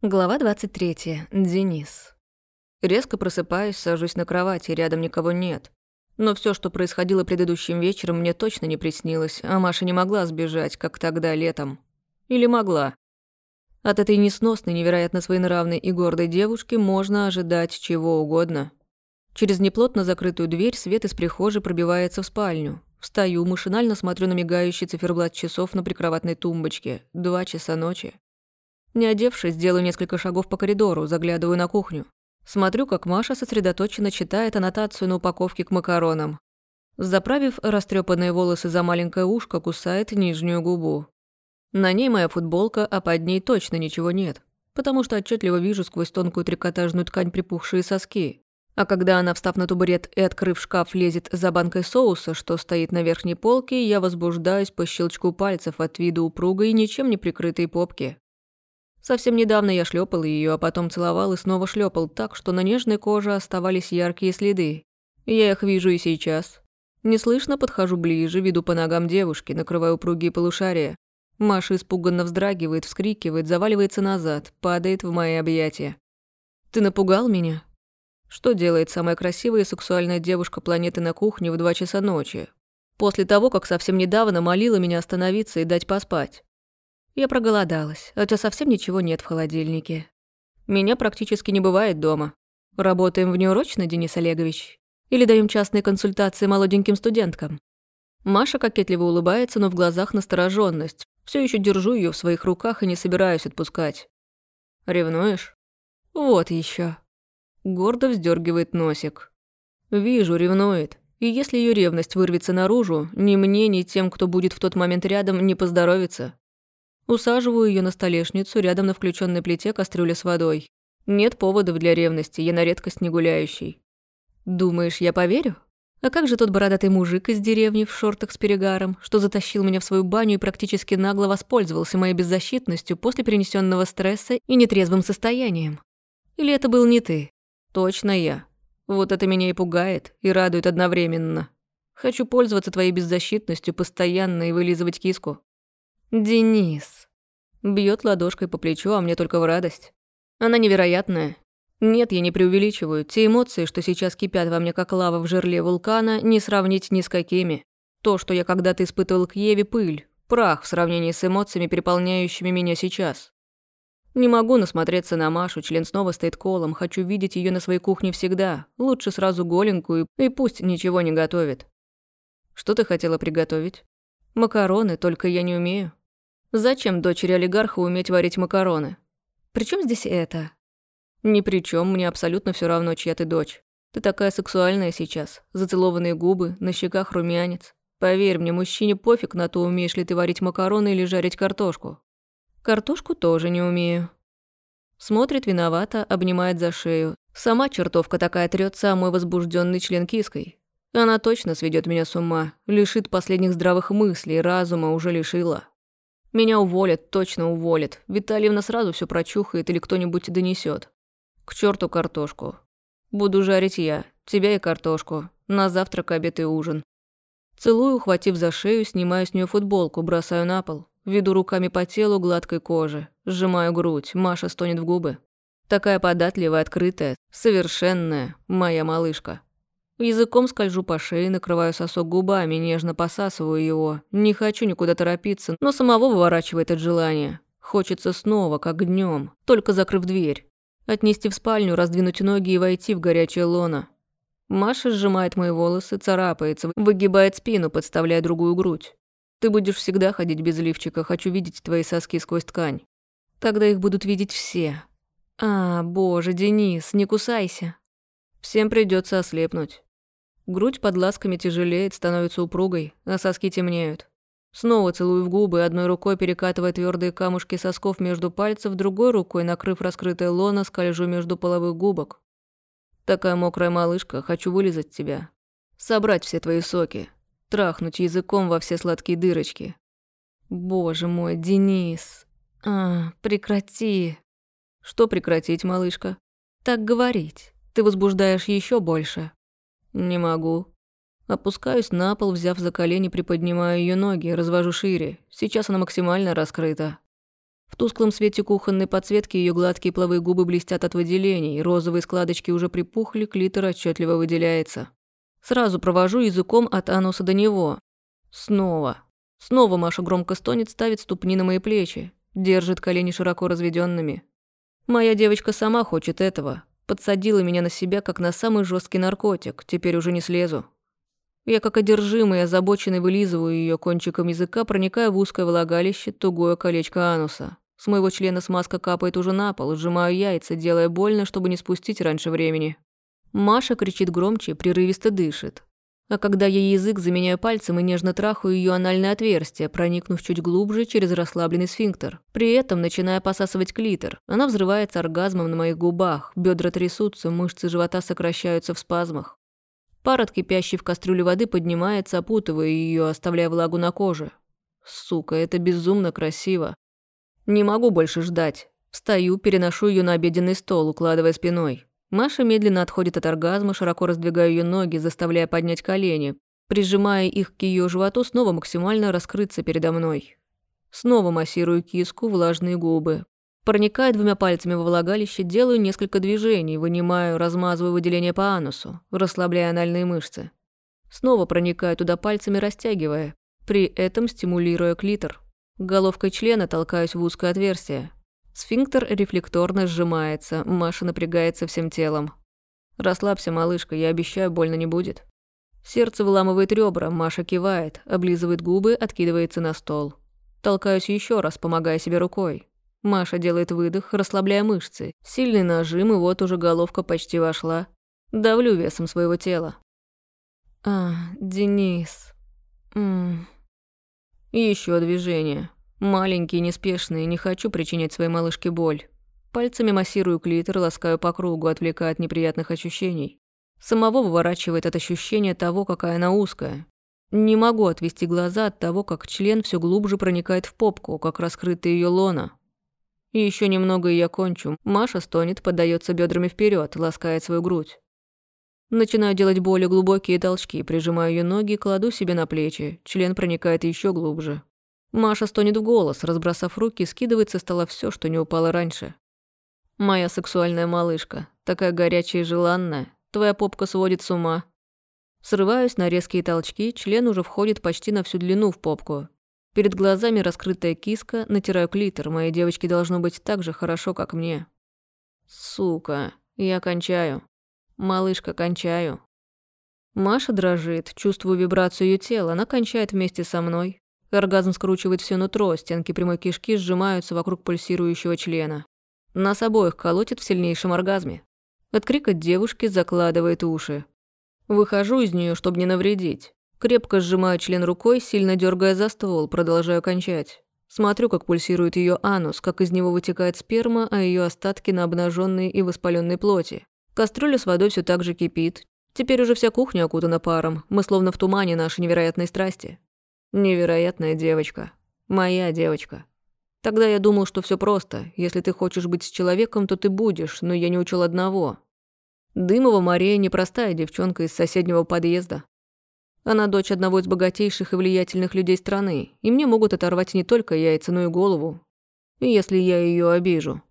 Глава 23. Денис. Резко просыпаюсь, сажусь на кровати, рядом никого нет. Но все, что происходило предыдущим вечером, мне точно не приснилось, а Маша не могла сбежать, как тогда, летом. Или могла. От этой несносной, невероятно своенравной и гордой девушки можно ожидать чего угодно. Через неплотно закрытую дверь свет из прихожей пробивается в спальню. Встаю, машинально смотрю на мигающий циферблат часов на прикроватной тумбочке. Два часа ночи. Не одевшись, делаю несколько шагов по коридору, заглядываю на кухню. Смотрю, как Маша сосредоточенно читает аннотацию на упаковке к макаронам. Заправив растрепанные волосы за маленькое ушко, кусает нижнюю губу. На ней моя футболка, а под ней точно ничего нет, потому что отчетливо вижу сквозь тонкую трикотажную ткань припухшие соски. А когда она, встав на тубурет и открыв шкаф, лезет за банкой соуса, что стоит на верхней полке, я возбуждаюсь по щелчку пальцев от вида упругой и ничем не прикрытой попки. Совсем недавно я шлепал ее, а потом целовал и снова шлепал так, что на нежной коже оставались яркие следы. Я их вижу и сейчас. Неслышно подхожу ближе, веду по ногам девушки, накрываю упругие полушария. Маша испуганно вздрагивает, вскрикивает, заваливается назад, падает в мои объятия. «Ты напугал меня?» Что делает самая красивая и сексуальная девушка планеты на кухне в два часа ночи? После того, как совсем недавно молила меня остановиться и дать поспать. Я проголодалась, хотя совсем ничего нет в холодильнике. Меня практически не бывает дома. Работаем внеурочно, Денис Олегович? Или даем частные консультации молоденьким студенткам? Маша кокетливо улыбается, но в глазах настороженность. Все еще держу ее в своих руках и не собираюсь отпускать. Ревнуешь? Вот еще. Гордо вздергивает носик. Вижу, ревнует. И если ее ревность вырвется наружу, ни мне, ни тем, кто будет в тот момент рядом, не поздоровится. Усаживаю ее на столешницу, рядом на включенной плите кастрюля с водой. Нет поводов для ревности, я на редкость не гуляющий. Думаешь, я поверю? А как же тот бородатый мужик из деревни в шортах с перегаром, что затащил меня в свою баню и практически нагло воспользовался моей беззащитностью после перенесенного стресса и нетрезвым состоянием? Или это был не ты? Точно я. Вот это меня и пугает, и радует одновременно. Хочу пользоваться твоей беззащитностью постоянно и вылизывать киску. «Денис». Бьет ладошкой по плечу, а мне только в радость. Она невероятная. Нет, я не преувеличиваю. Те эмоции, что сейчас кипят во мне, как лава в жерле вулкана, не сравнить ни с какими. То, что я когда-то испытывал к Еве, пыль, прах в сравнении с эмоциями, переполняющими меня сейчас. Не могу насмотреться на Машу, член снова стоит колом, хочу видеть ее на своей кухне всегда. Лучше сразу голенькую, и пусть ничего не готовит. Что ты хотела приготовить? Макароны, только я не умею. Зачем дочери олигарха уметь варить макароны? Причем здесь это? Ни при чем, мне абсолютно все равно, чья ты дочь. Ты такая сексуальная сейчас. Зацелованные губы, на щеках румянец. Поверь мне, мужчине пофиг на то, умеешь ли ты варить макароны или жарить картошку. Картошку тоже не умею. Смотрит виновато, обнимает за шею. Сама чертовка такая трется, а возбужденный член киской. Она точно сведет меня с ума, лишит последних здравых мыслей, разума уже лишила. Меня уволят, точно уволят. Витальевна сразу все прочухает или кто-нибудь донесет. К черту картошку. Буду жарить я, тебя и картошку. На завтрак, обед и ужин. Целую, ухватив за шею, снимаю с нее футболку, бросаю на пол. Веду руками по телу гладкой кожи. Сжимаю грудь, Маша стонет в губы. Такая податливая, открытая, совершенная, моя малышка. Языком скольжу по шее, накрываю сосок губами, нежно посасываю его. Не хочу никуда торопиться, но самого выворачивает от желания. Хочется снова, как днем, только закрыв дверь. Отнести в спальню, раздвинуть ноги и войти в горячее лоно. Маша сжимает мои волосы, царапается, выгибает спину, подставляя другую грудь. Ты будешь всегда ходить без лифчика, хочу видеть твои соски сквозь ткань. Тогда их будут видеть все. А, боже, Денис, не кусайся. Всем придется ослепнуть. Грудь под ласками тяжелеет, становится упругой, а соски темнеют. Снова целую в губы, одной рукой перекатывая твердые камушки сосков между пальцев, другой рукой, накрыв раскрытое лоно, скольжу между половых губок. Такая мокрая малышка, хочу вылизать тебя. Собрать все твои соки. Трахнуть языком во все сладкие дырочки. Боже мой, Денис. А, прекрати. Что прекратить, малышка? Так говорить. Ты возбуждаешь еще больше. «Не могу». Опускаюсь на пол, взяв за колени, приподнимаю ее ноги, развожу шире. Сейчас она максимально раскрыта. В тусклом свете кухонной подсветки ее гладкие половые губы блестят от выделений, розовые складочки уже припухли, клитор отчетливо выделяется. Сразу провожу языком от ануса до него. Снова. Снова Маша громко стонет, ставит ступни на мои плечи, держит колени широко разведенными. Моя девочка сама хочет этого. Подсадила меня на себя, как на самый жесткий наркотик. Теперь уже не слезу. Я как одержимый, озабоченный вылизываю ее кончиком языка, проникая в узкое влагалище, тугое колечко ануса. С моего члена смазка капает уже на пол, сжимаю яйца, делая больно, чтобы не спустить раньше времени. Маша кричит громче, прерывисто дышит. А когда я язык заменяю пальцем и нежно трахаю ее анальное отверстие, проникнув чуть глубже через расслабленный сфинктер. При этом начиная посасывать клитор. Она взрывается оргазмом на моих губах, бедра трясутся, мышцы живота сокращаются в спазмах. Пар от кипящей в кастрюле воды поднимается, опутывая ее, оставляя влагу на коже. Сука, это безумно красиво. Не могу больше ждать. Встаю, переношу ее на обеденный стол, укладывая спиной. Маша медленно отходит от оргазма, широко раздвигая ее ноги, заставляя поднять колени, прижимая их к ее животу, снова максимально раскрыться передо мной. Снова массирую киску, влажные губы, Проникая двумя пальцами во влагалище, делаю несколько движений, вынимаю, размазываю выделение по анусу, расслабляя анальные мышцы. Снова проникаю туда пальцами, растягивая, при этом стимулируя клитор. Головкой члена толкаюсь в узкое отверстие. Сфинктер рефлекторно сжимается, Маша напрягается всем телом. «Расслабься, малышка, я обещаю, больно не будет». Сердце выламывает ребра, Маша кивает, облизывает губы, откидывается на стол. Толкаюсь еще раз, помогая себе рукой. Маша делает выдох, расслабляя мышцы. Сильный нажим, и вот уже головка почти вошла. Давлю весом своего тела. А, Денис. Ммм. Еще движение. Маленькие, неспешные, не хочу причинять своей малышке боль. Пальцами массирую клитор, ласкаю по кругу, отвлекая от неприятных ощущений. Самого выворачивает от ощущения того, какая она узкая. Не могу отвести глаза от того, как член все глубже проникает в попку, как раскрытая ее лона. Еще немного, и я кончу. Маша стонет, поддается бедрами вперед, ласкает свою грудь. Начинаю делать более глубокие толчки, прижимаю ее ноги, кладу себе на плечи. Член проникает еще глубже. Маша стонет в голос, разбросав руки, скидывает со стола все, что не упало раньше. «Моя сексуальная малышка, такая горячая и желанная, твоя попка сводит с ума». Срываюсь на резкие толчки, член уже входит почти на всю длину в попку. Перед глазами раскрытая киска, натираю клитор. Моей девочке должно быть так же хорошо, как мне. Сука, я кончаю. Малышка, кончаю. Маша дрожит, чувствую вибрацию ее тела, она кончает вместе со мной. Оргазм скручивает все нутро, стенки прямой кишки сжимаются вокруг пульсирующего члена. Нас обоих колотит в сильнейшем оргазме. От крика девушки закладывает уши. Выхожу из нее, чтобы не навредить. Крепко сжимаю член рукой, сильно дергая за ствол, продолжаю кончать. Смотрю, как пульсирует ее анус, как из него вытекает сперма, а ее остатки на обнаженной и воспаленной плоти. Кастрюля с водой все так же кипит. Теперь уже вся кухня окутана паром. Мы словно в тумане нашей невероятной страсти. Невероятная девочка. Моя девочка. Тогда я думал, что все просто. Если ты хочешь быть с человеком, то ты будешь, но я не учел одного. Дымова Мария непростая девчонка из соседнего подъезда. Она дочь одного из богатейших и влиятельных людей страны, и мне могут оторвать не только яйца, но и голову. Если я ее обижу.